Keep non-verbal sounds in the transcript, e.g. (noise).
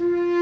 Mm-hmm. (laughs)